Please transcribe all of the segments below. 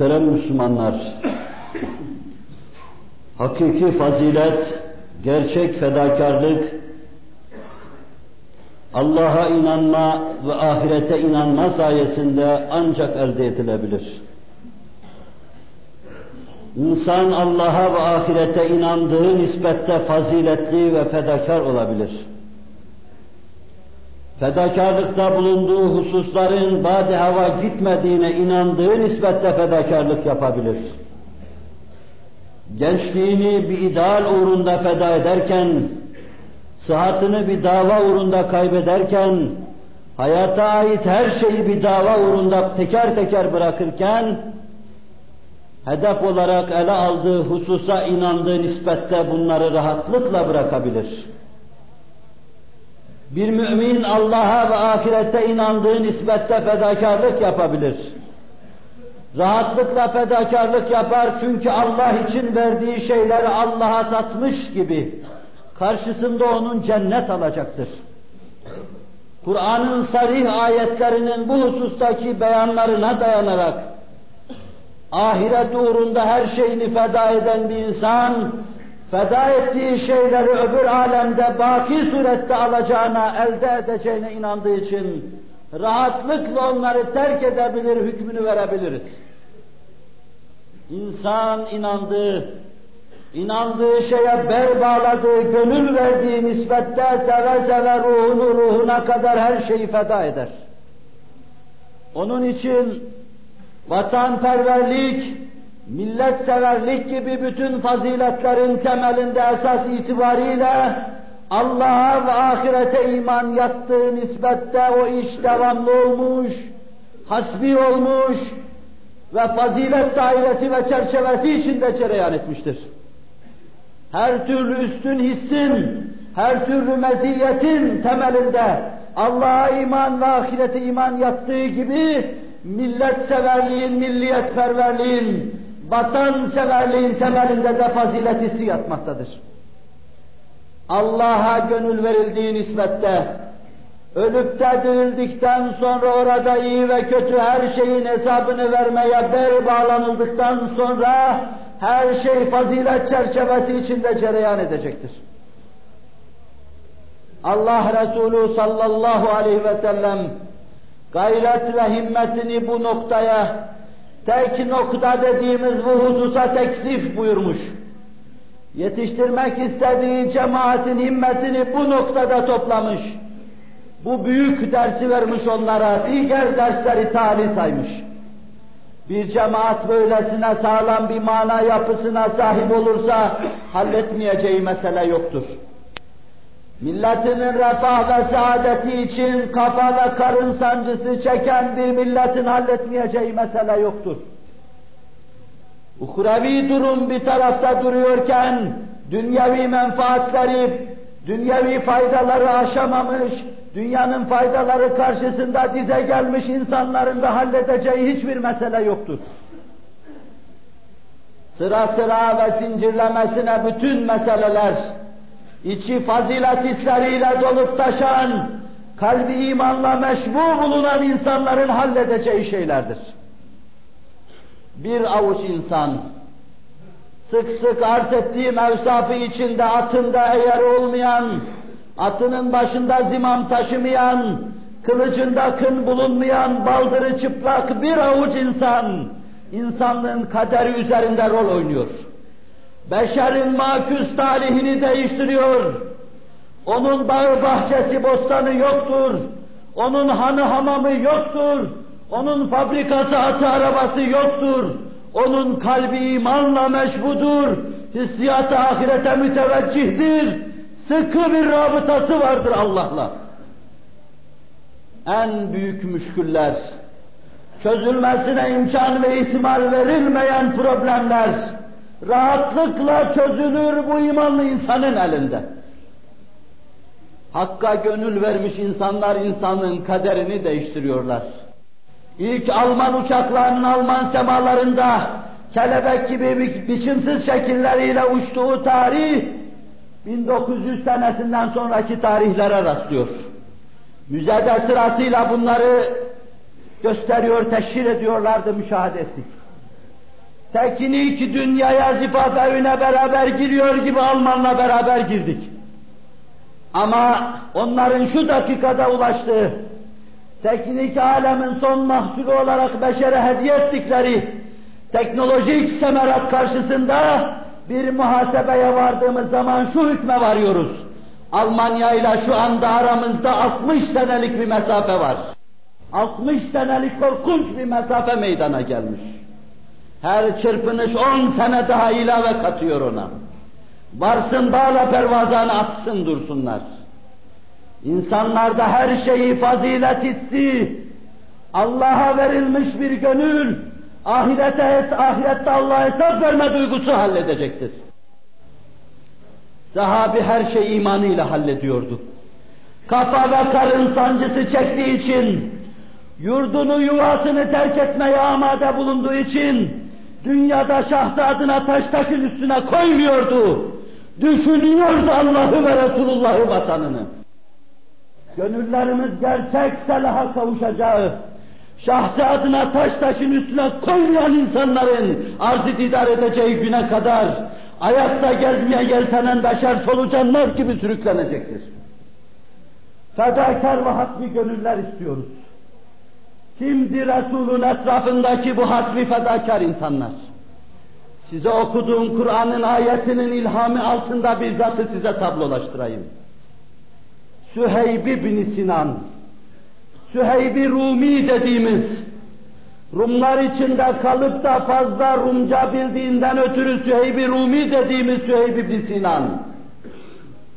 Muhterem Müslümanlar, hakiki fazilet, gerçek fedakarlık, Allah'a inanma ve ahirete inanma sayesinde ancak elde edilebilir. İnsan Allah'a ve ahirete inandığı nispette faziletli ve fedakar olabilir. Fedakarlıkta bulunduğu hususların bade hava gitmediğine inandığı nispette fedakarlık yapabilir. Gençliğini bir ideal uğrunda feda ederken, sıhhatini bir dava uğrunda kaybederken, hayata ait her şeyi bir dava uğrunda teker teker bırakırken, hedef olarak ele aldığı hususa inandığı nispette bunları rahatlıkla bırakabilir. Bir mümin Allah'a ve ahirete inandığı nispette fedakarlık yapabilir. Rahatlıkla fedakarlık yapar çünkü Allah için verdiği şeyleri Allah'a satmış gibi karşısında onun cennet alacaktır. Kur'an'ın sarih ayetlerinin bu husustaki beyanlarına dayanarak ahiret uğrunda her şeyini feda eden bir insan, feda ettiği şeyleri öbür alemde baki surette alacağına, elde edeceğine inandığı için rahatlıkla onları terk edebilir, hükmünü verebiliriz. İnsan inandığı, inandığı şeye bel bağladığı, gönül verdiği nispette seve seve ruhunu ruhuna kadar her şeyi feda eder. Onun için vatanperverlik, milletseverlik gibi bütün faziletlerin temelinde esas itibariyle Allah'a ve ahirete iman yattığı nispette o iş devamlı olmuş, hasbi olmuş ve fazilet dairesi ve çerçevesi içinde cereyan etmiştir. Her türlü üstün hissin, her türlü meziyetin temelinde Allah'a iman ve ahirete iman yattığı gibi milletseverliğin, milliyetperverliğin, vatanseverliğin temelinde de fazilet hissi yatmaktadır. Allah'a gönül verildiği nispette, ölüp de dirildikten sonra orada iyi ve kötü her şeyin hesabını vermeye bel bağlanıldıktan sonra her şey fazilet çerçevesi içinde cereyan edecektir. Allah Resulü sallallahu aleyhi ve sellem gayret ve himmetini bu noktaya, tek nokta dediğimiz bu hususa teksif buyurmuş. Yetiştirmek istediği cemaatin himmetini bu noktada toplamış. Bu büyük dersi vermiş onlara, diğer dersleri tali saymış. Bir cemaat böylesine sağlam bir mana yapısına sahip olursa halletmeyeceği mesele yoktur milletinin refah ve saadeti için kafa ve karın sancısı çeken bir milletin halletmeyeceği mesele yoktur. Uhrevi durum bir tarafta duruyorken, dünyevi menfaatleri, dünyevi faydaları aşamamış, dünyanın faydaları karşısında dize gelmiş insanların da halledeceği hiçbir mesele yoktur. Sıra sıra ve zincirlemesine bütün meseleler, içi fazilet hisleriyle dolup taşan, kalbi imanla meşbu bulunan insanların halledeceği şeylerdir. Bir avuç insan, sık sık arz ettiğim evsafı içinde atında eğer olmayan, atının başında zimam taşımayan, kılıcında kın bulunmayan, baldırı çıplak bir avuç insan, insanlığın kaderi üzerinde rol oynuyor beşerin maküs talihini değiştiriyor. Onun bağı bahçesi bostanı yoktur. Onun hanı hamamı yoktur. Onun fabrikası atı arabası yoktur. Onun kalbi imanla meşbudur. Hissiyatı ahirete müteveccihdir. Sıkı bir rabıtası vardır Allah'la. En büyük müşküller, çözülmesine imkan ve ihtimal verilmeyen problemler, rahatlıkla çözülür bu imanlı insanın elinde. Hakka gönül vermiş insanlar insanın kaderini değiştiriyorlar. İlk Alman uçaklarının Alman semalarında kelebek gibi bi biçimsiz şekilleriyle uçtuğu tarih 1900 senesinden sonraki tarihlere rastlıyor. Müzede sırasıyla bunları gösteriyor, teşhir ediyorlardı, müşahede ettik. Teknik dünyaya zifaf evine beraber giriyor gibi Almanla beraber girdik. Ama onların şu dakikada ulaştığı, teknik alemin son mahsulü olarak beşere hediye ettikleri teknolojik semerat karşısında bir muhasebeye vardığımız zaman şu hükme varıyoruz. Almanya ile şu anda aramızda 60 senelik bir mesafe var. 60 senelik korkunç bir mesafe meydana gelmiş. Her çırpınış 10 sene daha ilave katıyor ona. Varsın bağla pervazanı atsın dursunlar. İnsanlarda her şeyi fazilet hissi, Allah'a verilmiş bir gönül, ahirete, ahirette Allah'a hesap verme duygusu halledecektir. Sahabi her şey imanıyla hallediyordu. Kafa ve karın sancısı çektiği için, yurdunu yuvasını terk etmeye amade bulunduğu için, dünyada şahsı adına taş taşın üstüne koymuyordu. Düşünüyordu Allah'ı ve Resulullah'ı vatanını. Gönüllerimiz gerçek selaha kavuşacağı, şahsı adına taş taşın üstüne koymayan insanların arz idare edeceği güne kadar ayakta gezmeye yeltenen beşer solucanlar gibi sürüklenecektir. Fedakar ve hasbi gönüller istiyoruz. Kimdir Resul'ün etrafındaki bu hasbi fedakar insanlar? Size okuduğum Kur'an'ın ayetinin ilhamı altında bir zatı size tablolaştırayım. Süheyb bin Sinan, Süheyb-i Rumi dediğimiz, Rumlar içinde kalıp da fazla Rumca bildiğinden ötürü Süheyb-i Rumi dediğimiz Süheyb bin Sinan,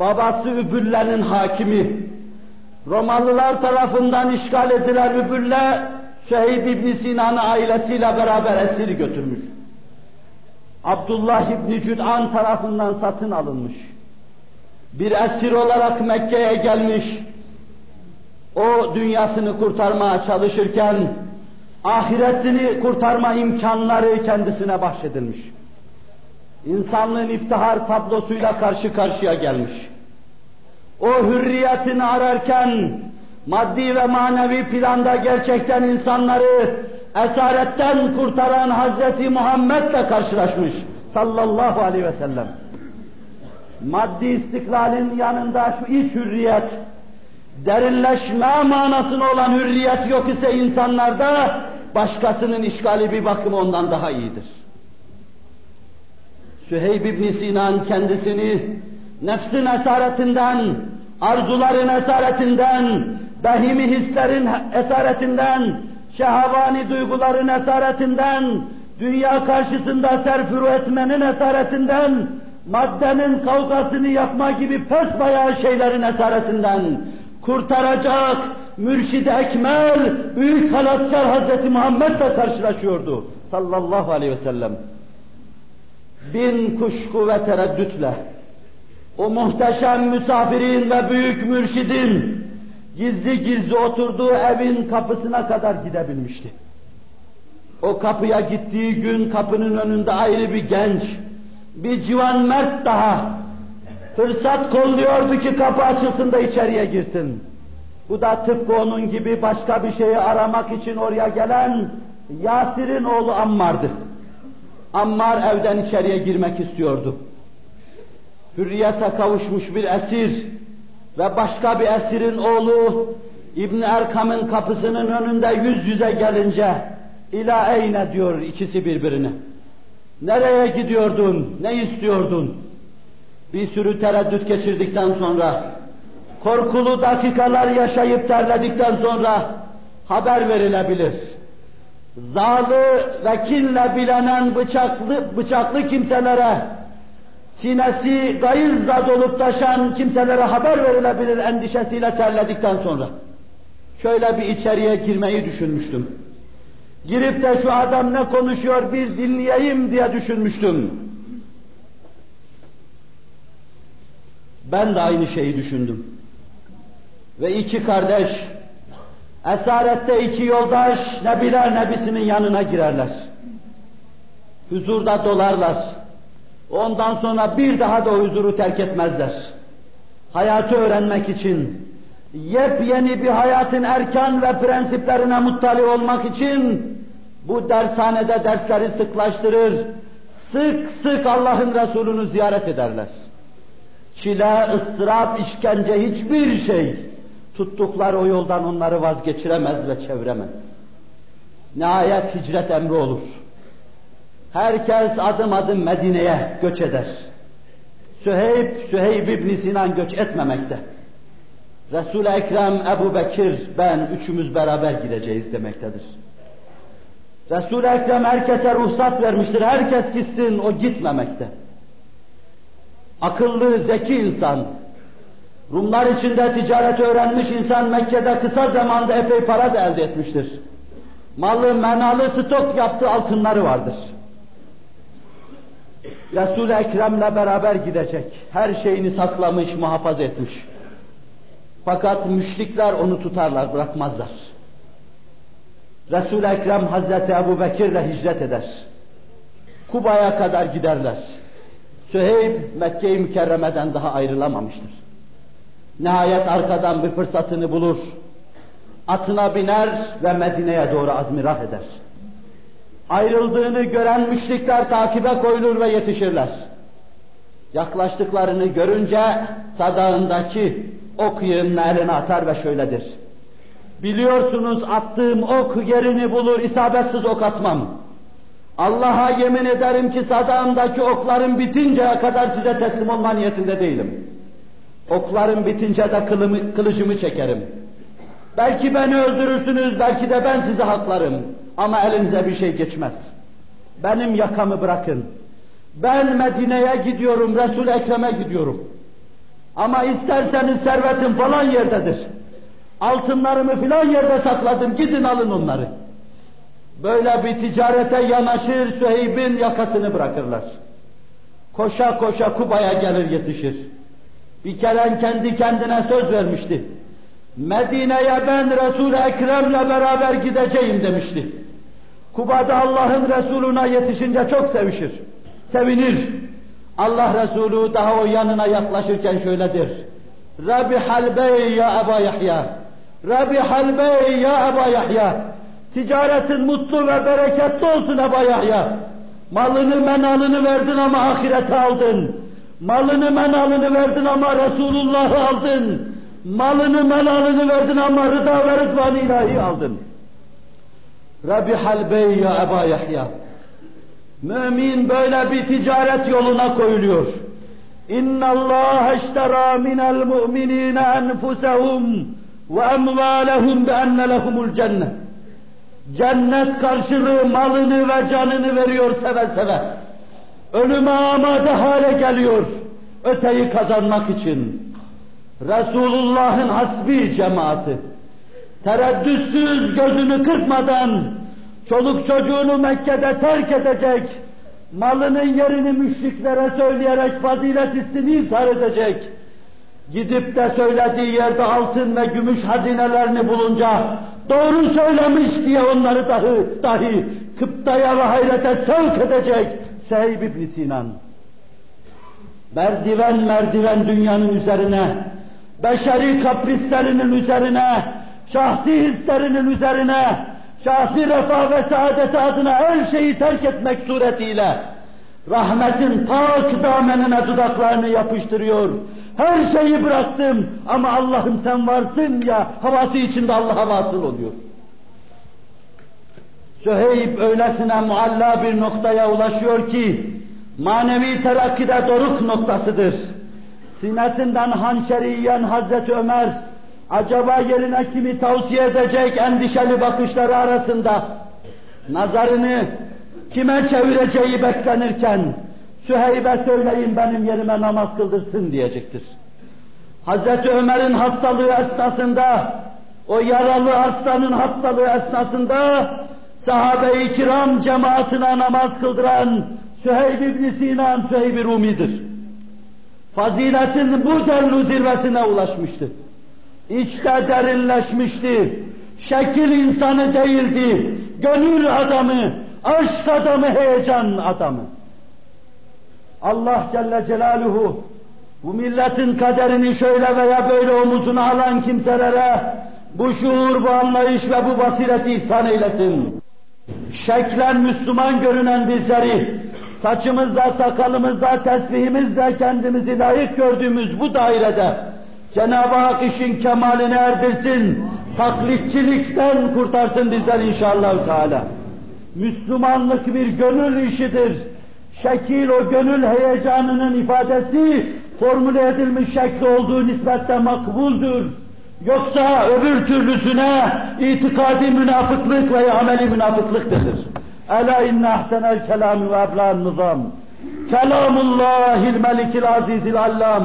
babası Übülle'nin hakimi, Romalılar tarafından işgal edilen Übülle, Süheyb ibn Sinan'ı ailesiyle beraber esir götürmüş. Abdullah İbni Cüd'an tarafından satın alınmış. Bir esir olarak Mekke'ye gelmiş. O dünyasını kurtarmaya çalışırken ahiretini kurtarma imkanları kendisine bahşedilmiş. İnsanlığın iftihar tablosuyla karşı karşıya gelmiş. O hürriyetini ararken maddi ve manevi planda gerçekten insanları esaretten kurtaran Hazreti Muhammed'le karşılaşmış sallallahu aleyhi ve sellem. Maddi istiklalin yanında şu iç hürriyet, derinleşme manasına olan hürriyet yok ise insanlarda başkasının işgali bir bakımı ondan daha iyidir. Süheyb ibn Sinan kendisini nefsin esaretinden, arzuların esaretinden, behimi hislerin esaretinden, şehavani duyguların esaretinden, dünya karşısında serfuru etmenin esaretinden, maddenin kavgasını yapma gibi pes bayağı şeylerin esaretinden kurtaracak mürşid ekmel, büyük halatsar Hazreti Muhammed'le karşılaşıyordu sallallahu aleyhi ve sellem. Bin kuşku ve tereddütle o muhteşem misafirin ve büyük mürşidin gizli gizli oturduğu evin kapısına kadar gidebilmişti. O kapıya gittiği gün kapının önünde ayrı bir genç, bir civan mert daha fırsat kolluyordu ki kapı açılsın da içeriye girsin. Bu da tıpkı onun gibi başka bir şeyi aramak için oraya gelen Yasir'in oğlu Ammar'dı. Ammar evden içeriye girmek istiyordu. Hürriyete kavuşmuş bir esir, ve başka bir esirin oğlu İbn Erkam'ın kapısının önünde yüz yüze gelince ila eyne diyor ikisi birbirine. Nereye gidiyordun? Ne istiyordun? Bir sürü tereddüt geçirdikten sonra korkulu dakikalar yaşayıp terledikten sonra haber verilebilir. Zalı ve kinle bilenen bıçaklı, bıçaklı kimselere sinesi gayızla dolup taşan kimselere haber verilebilir endişesiyle terledikten sonra. Şöyle bir içeriye girmeyi düşünmüştüm. Girip de şu adam ne konuşuyor bir dinleyeyim diye düşünmüştüm. Ben de aynı şeyi düşündüm. Ve iki kardeş, esarette iki yoldaş, nebiler nebisinin yanına girerler. Huzurda dolarlar Ondan sonra bir daha da huzuru terk etmezler. Hayatı öğrenmek için, yepyeni bir hayatın erkan ve prensiplerine muttali olmak için Bu dershanede dersleri sıklaştırır, sık sık Allah'ın Resulü'nü ziyaret ederler. Çile, ıstırap, işkence hiçbir şey tuttukları o yoldan onları vazgeçiremez ve çeviremez. Nihayet hicret emri olur. Herkes adım adım Medine'ye göç eder. Süheyb, Süheyb İbn Sinan göç etmemekte. Resul-i Ekrem, Ebu Bekir, ben üçümüz beraber gideceğiz demektedir. Resul-i Ekrem herkese ruhsat vermiştir. Herkes gitsin, o gitmemekte. Akıllı, zeki insan, Rumlar içinde ticaret öğrenmiş insan Mekke'de kısa zamanda epey para da elde etmiştir. Malı, menalı, stok yaptığı altınları vardır. Resul-i Ekrem'le beraber gidecek. Her şeyini saklamış, muhafaza etmiş. Fakat müşrikler onu tutarlar, bırakmazlar. Resul-i Ekrem Hazreti Ebu Bekir'le hicret eder. Kuba'ya kadar giderler. Süheyb Mekke-i Mükerreme'den daha ayrılamamıştır. Nihayet arkadan bir fırsatını bulur. Atına biner ve Medine'ye doğru azmirah eder. Ayrıldığını gören müşrikler takibe koyulur ve yetişirler. Yaklaştıklarını görünce sadağındaki ok yığınını eline atar ve şöyledir. Biliyorsunuz attığım ok yerini bulur, isabetsiz ok atmam. Allah'a yemin ederim ki sadağımdaki okların bitinceye kadar size teslim olma niyetinde değilim. Oklarım bitince de kılımı, kılıcımı çekerim. Belki beni öldürürsünüz, belki de ben sizi haklarım. Ama elinize bir şey geçmez. Benim yakamı bırakın. Ben Medine'ye gidiyorum, Resul-i Ekrem'e gidiyorum. Ama isterseniz servetim falan yerdedir. Altınlarımı filan yerde sakladım, gidin alın onları. Böyle bir ticarete yanaşır, Süheyb'in yakasını bırakırlar. Koşa koşa Kuba'ya gelir yetişir. Bir kere kendi kendine söz vermişti. Medine'ye ben Resul-i Ekrem'le beraber gideceğim demişti. Kuba'da Allah'ın Resuluna yetişince çok sevişir. Sevinir. Allah Resulü daha o yanına yaklaşırken şöyledir. Rabbi halbey ya Eba Yahya. Rabbi halbey ya Eba Yahya. Ticaretin mutlu ve bereketli olsun Eba Yahya. Malını menalını verdin ama ahirete aldın. Malını menalını verdin ama Resulullah'ı aldın. Malını menalını verdin ama rıda ve rıdvan ilahi aldın. Rabbi halbey ya Eba Yahya. Mümin böyle bir ticaret yoluna koyuluyor. İnna Allah iştera minel mu'minine enfusehum ve emvalehum bi enne lehumul cennet. Cennet karşılığı malını ve canını veriyor seve seve. Ölüme amade hale geliyor. Öteyi kazanmak için. Resulullah'ın hasbi cemaati. Tereddütsüz gözünü kırpmadan çoluk çocuğunu Mekke'de terk edecek, malının yerini müşriklere söyleyerek fazilet hissini izhar edecek, gidip de söylediği yerde altın ve gümüş hazinelerini bulunca doğru söylemiş diye onları dahi, dahi kıptaya ve hayrete sevk edecek Sehib ibn Sinan. Merdiven merdiven dünyanın üzerine, beşeri kaprislerinin üzerine, şahsi hislerinin üzerine, şahsi refah ve saadeti adına her şeyi terk etmek suretiyle rahmetin pak damenine dudaklarını yapıştırıyor. Her şeyi bıraktım ama Allah'ım sen varsın ya havası içinde Allah'a vasıl oluyor. Süheyb öylesine mualla bir noktaya ulaşıyor ki manevi terakkide doruk noktasıdır. Sinesinden hançeri yiyen Hazreti Ömer acaba yerine kimi tavsiye edecek endişeli bakışları arasında nazarını kime çevireceği beklenirken Süheyb'e söyleyin benim yerime namaz kıldırsın diyecektir. Hazreti Ömer'in hastalığı esnasında o yaralı hastanın hastalığı esnasında sahabe-i kiram cemaatine namaz kıldıran Süheyb ibn Sinan Süheyb-i Rumi'dir. Faziletin bu denli zirvesine ulaşmıştı. İçte derinleşmişti. Şekil insanı değildi. Gönül adamı, aşk adamı, heyecan adamı. Allah Celle Celaluhu bu milletin kaderini şöyle veya böyle omuzuna alan kimselere bu şuur, bu anlayış ve bu basireti ihsan eylesin. şeklen Müslüman görünen bizleri, saçımızda, sakalımızda, tesbihimizle kendimizi layık gördüğümüz bu dairede Cenab-ı Hak işin kemaline erdirsin, taklitçilikten kurtarsın bizler inşallah Teala. Müslümanlık bir gönül işidir. Şekil o gönül heyecanının ifadesi formüle edilmiş şekli olduğu nisbette makbuldur. Yoksa öbür türlüsüne itikadi münafıklık veya ameli münafıklık denir. Ela inne ahsenel kelami ve eblan nizam. Kelamullahil melikil azizil allam.